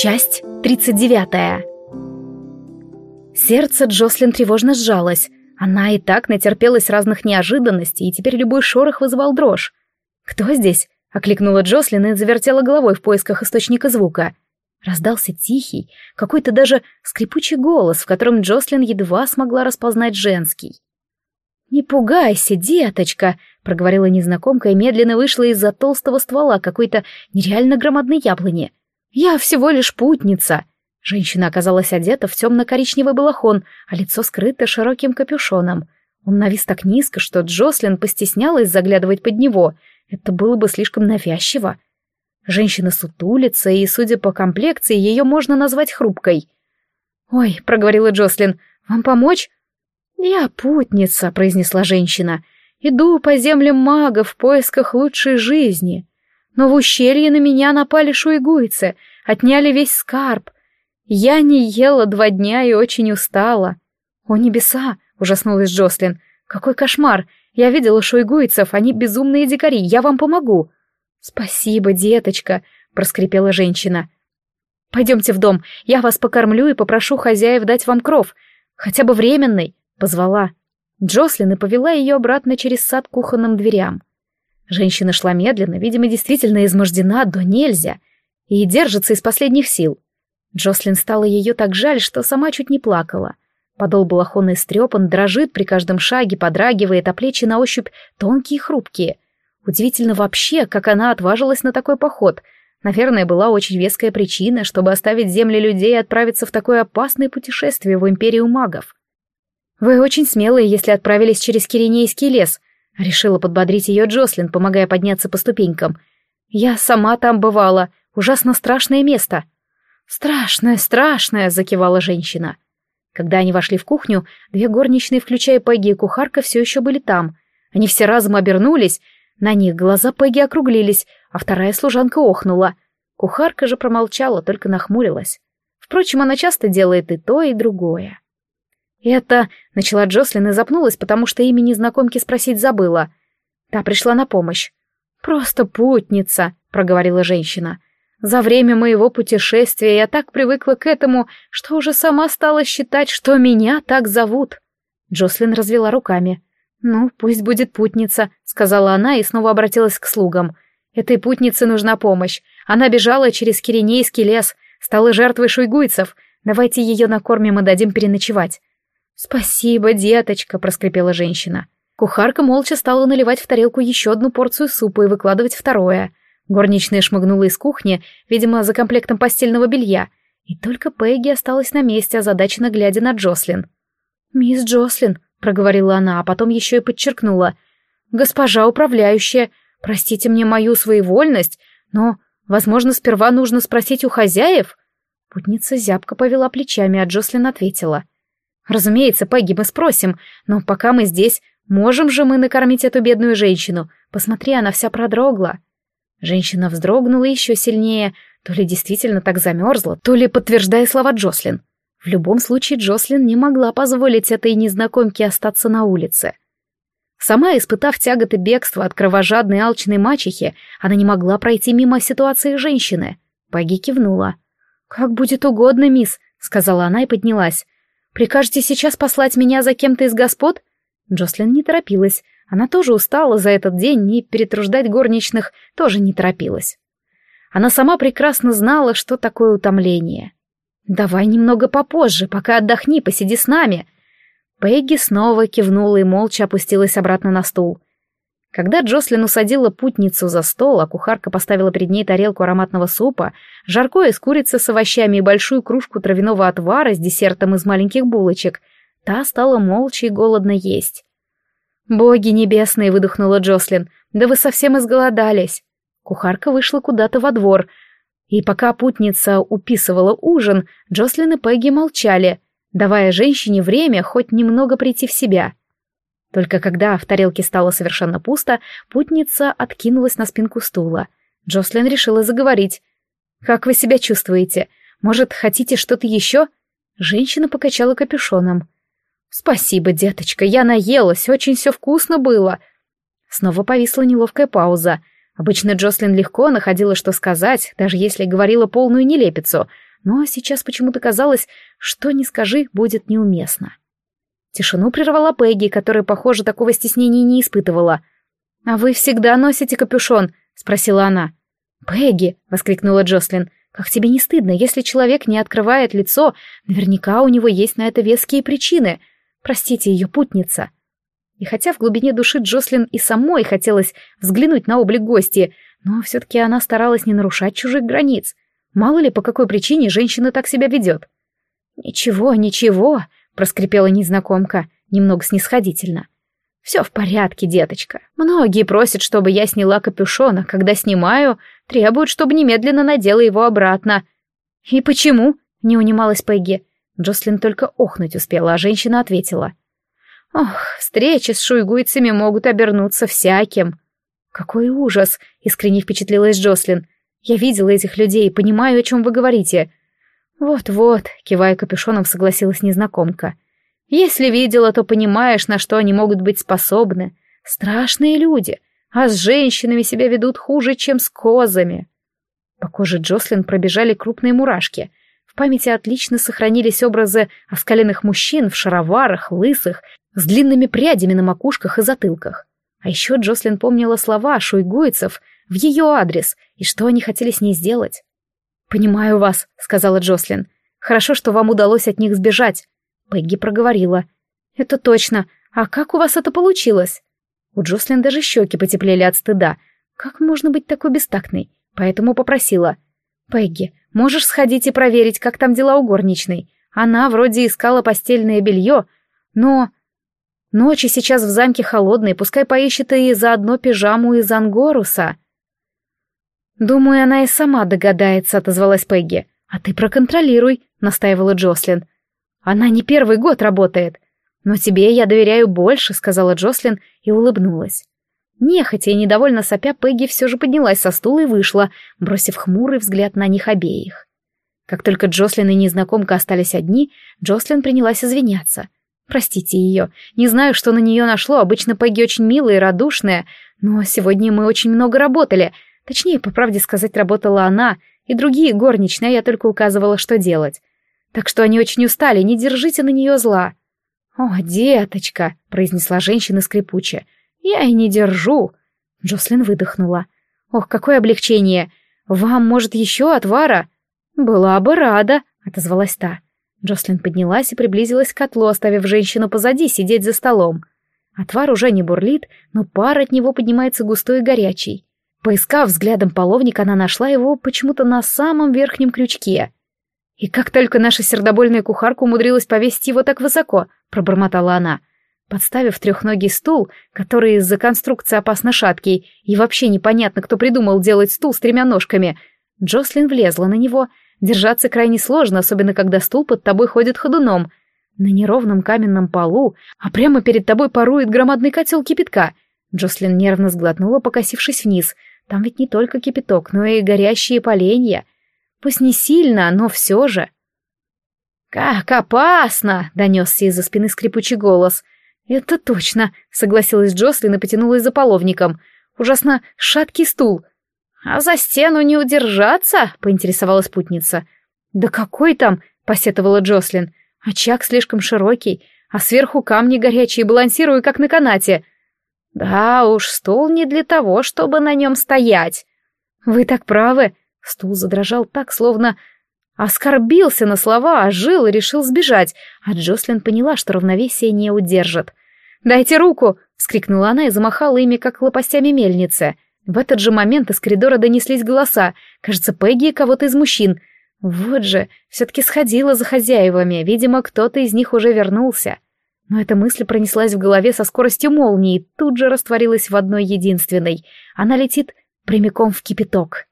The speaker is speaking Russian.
Часть 39. Сердце Джослин тревожно сжалось. Она и так натерпелась разных неожиданностей, и теперь любой шорох вызывал дрожь. «Кто здесь?» — окликнула Джослин и завертела головой в поисках источника звука. Раздался тихий, какой-то даже скрипучий голос, в котором Джослин едва смогла распознать женский. «Не пугайся, деточка!» — проговорила незнакомка и медленно вышла из-за толстого ствола какой-то нереально громадной яблони. «Я всего лишь путница!» Женщина оказалась одета в темно-коричневый балахон, а лицо скрыто широким капюшоном. Он навис так низко, что Джослин постеснялась заглядывать под него. Это было бы слишком навязчиво. Женщина сутулится, и, судя по комплекции, ее можно назвать хрупкой. «Ой», — проговорила Джослин, — «вам помочь?» «Я путница», — произнесла женщина. «Иду по землям магов в поисках лучшей жизни. Но в ущелье на меня напали шуйгуйцы, отняли весь скарб. Я не ела два дня и очень устала». «О небеса!» — ужаснулась Джослин. «Какой кошмар! Я видела шуйгуйцев, они безумные дикари, я вам помогу». «Спасибо, деточка», — проскрипела женщина. «Пойдемте в дом, я вас покормлю и попрошу хозяев дать вам кров, хотя бы временный. Позвала. Джослин и повела ее обратно через сад к кухонным дверям. Женщина шла медленно, видимо, действительно измождена до нельзя, и держится из последних сил. Джослин стало ее так жаль, что сама чуть не плакала. Подол балахона истрепан, дрожит при каждом шаге, подрагивает, а плечи на ощупь тонкие и хрупкие. Удивительно вообще, как она отважилась на такой поход. Наверное, была очень веская причина, чтобы оставить земли людей и отправиться в такое опасное путешествие в империю магов. «Вы очень смелые, если отправились через Киренейский лес», — решила подбодрить ее Джослин, помогая подняться по ступенькам. «Я сама там бывала. Ужасно страшное место». «Страшное, страшное», — закивала женщина. Когда они вошли в кухню, две горничные, включая Пегги и кухарка, все еще были там. Они все разом обернулись, на них глаза Пегги округлились, а вторая служанка охнула. Кухарка же промолчала, только нахмурилась. Впрочем, она часто делает и то, и другое. «Это...» — начала Джослин и запнулась, потому что имя незнакомки спросить забыла. Та пришла на помощь. «Просто путница», — проговорила женщина. «За время моего путешествия я так привыкла к этому, что уже сама стала считать, что меня так зовут». Джослин развела руками. «Ну, пусть будет путница», — сказала она и снова обратилась к слугам. «Этой путнице нужна помощь. Она бежала через Киренейский лес, стала жертвой шуйгуйцев. Давайте ее накормим и дадим переночевать. «Спасибо, деточка», — проскрипела женщина. Кухарка молча стала наливать в тарелку еще одну порцию супа и выкладывать второе. Горничная шмыгнула из кухни, видимо, за комплектом постельного белья, и только Пегги осталась на месте, озадаченно глядя на Джослин. «Мисс Джослин», — проговорила она, а потом еще и подчеркнула. «Госпожа управляющая, простите мне мою своевольность, но, возможно, сперва нужно спросить у хозяев?» Путница зябко повела плечами, а Джослин ответила — Разумеется, Пегги, мы спросим, но пока мы здесь, можем же мы накормить эту бедную женщину? Посмотри, она вся продрогла. Женщина вздрогнула еще сильнее, то ли действительно так замерзла, то ли подтверждая слова Джослин. В любом случае Джослин не могла позволить этой незнакомке остаться на улице. Сама испытав тяготы бегства от кровожадной алчной мачехи, она не могла пройти мимо ситуации женщины. Пегги кивнула. «Как будет угодно, мисс», — сказала она и поднялась. Прикажете сейчас послать меня за кем-то из господ?» Джослин не торопилась. Она тоже устала за этот день и перетруждать горничных тоже не торопилась. Она сама прекрасно знала, что такое утомление. «Давай немного попозже, пока отдохни, посиди с нами». Пегги снова кивнула и молча опустилась обратно на стул. Когда Джослин усадила путницу за стол, а кухарка поставила перед ней тарелку ароматного супа, жаркое из курицы с овощами и большую кружку травяного отвара с десертом из маленьких булочек, та стала молча и голодно есть. «Боги небесные!» — выдохнула Джослин. «Да вы совсем изголодались!» Кухарка вышла куда-то во двор, и пока путница уписывала ужин, Джослин и Пегги молчали, давая женщине время хоть немного прийти в себя — только когда в тарелке стало совершенно пусто, путница откинулась на спинку стула. Джослин решила заговорить. «Как вы себя чувствуете? Может, хотите что-то еще?» Женщина покачала капюшоном. «Спасибо, деточка, я наелась, очень все вкусно было». Снова повисла неловкая пауза. Обычно Джослин легко находила, что сказать, даже если говорила полную нелепицу, но сейчас почему-то казалось, что не скажи, будет неуместно. Тишину прервала Пегги, которая, похоже, такого стеснения не испытывала. «А вы всегда носите капюшон?» — спросила она. «Пегги!» — воскликнула Джослин. «Как тебе не стыдно, если человек не открывает лицо, наверняка у него есть на это веские причины. Простите, ее путница». И хотя в глубине души Джослин и самой хотелось взглянуть на облик гости, но все-таки она старалась не нарушать чужих границ. Мало ли, по какой причине женщина так себя ведет. «Ничего, ничего», — проскрипела незнакомка, немного снисходительно. «Все в порядке, деточка. Многие просят, чтобы я сняла капюшон, а когда снимаю, требуют, чтобы немедленно надела его обратно». «И почему?» — не унималась Пегги. Джослин только охнуть успела, а женщина ответила. «Ох, встречи с шуйгуйцами могут обернуться всяким». «Какой ужас!» — искренне впечатлилась Джослин. «Я видела этих людей и понимаю, о чем вы говорите». «Вот-вот», — кивая капюшоном, согласилась незнакомка. «Если видела, то понимаешь, на что они могут быть способны. Страшные люди, а с женщинами себя ведут хуже, чем с козами». По коже Джослин пробежали крупные мурашки. В памяти отлично сохранились образы оскаленных мужчин в шароварах, лысых, с длинными прядями на макушках и затылках. А еще Джослин помнила слова шуйгуйцев в ее адрес и что они хотели с ней сделать. «Понимаю вас», — сказала Джослин. «Хорошо, что вам удалось от них сбежать». Пегги проговорила. «Это точно. А как у вас это получилось?» У Джослин даже щеки потеплели от стыда. Как можно быть такой бестактной? Поэтому попросила. «Пегги, можешь сходить и проверить, как там дела у горничной? Она вроде искала постельное белье, но Ночи сейчас в замке холодные, пускай поищет и заодно пижаму из ангоруса. Думаю, она и сама догадается, отозвалась Пегги. А ты проконтролируй, настаивала Джослин. Она не первый год работает. Но тебе я доверяю больше, сказала Джослин и улыбнулась. Нехотя и недовольно сопя, Пегги все же поднялась со стула и вышла, бросив хмурый взгляд на них обеих. Как только Джослин и незнакомка остались одни, Джослин принялась извиняться — Простите ее. Не знаю, что на нее нашло. Обычно Пегги очень милая и радушная. Но сегодня мы очень много работали. Точнее, по правде сказать, работала она. И другие горничные, я только указывала, что делать. Так что они очень устали, не держите на нее зла. «О, деточка», — произнесла женщина скрипуче, — «я и не держу». Джослин выдохнула. «Ох, какое облегчение! Вам, может, еще отвара?» «Была бы рада», — отозвалась та. Джослин поднялась и приблизилась к котлу, оставив женщину позади сидеть за столом. Отвар уже не бурлит, но пар от него поднимается густой и горячий. Поискав взглядом половник, она нашла его почему-то на самом верхнем крючке. «И как только наша сердобольная кухарка умудрилась повесить его так высоко», — пробормотала она. Подставив трехногий стул, который из-за конструкции опасно шаткий, и вообще непонятно, кто придумал делать стул с тремя ножками, Джослин влезла на него — Держаться крайне сложно, особенно когда стул под тобой ходит ходуном. На неровном каменном полу, а прямо перед тобой парует громадный котел кипятка. Джослин нервно сглотнула, покосившись вниз. Там ведь не только кипяток, но и горящие поленья. Пусть не сильно, но все же. «Как опасно!» — донесся из-за спины скрипучий голос. «Это точно!» — согласилась Джослин и потянулась за половником. «Ужасно шаткий стул. «А за стену не удержаться?» — поинтересовалась спутница. «Да какой там?» — посетовала Джослин. «Очаг слишком широкий, а сверху камни горячие, балансирую, как на канате». «Да уж, стул не для того, чтобы на нем стоять». «Вы так правы». Стул задрожал так, словно оскорбился на слова, ожил и решил сбежать, а Джослин поняла, что равновесие не удержит. «Дайте руку!» — вскрикнула она и замахала ими, как лопастями мельницы. В этот же момент из коридора донеслись голоса. Кажется, Пегги и кого-то из мужчин. Вот же, все-таки сходила за хозяевами. Видимо, кто-то из них уже вернулся. Но эта мысль пронеслась в голове со скоростью молнии тут же растворилась в одной единственной. Она летит прямиком в кипяток.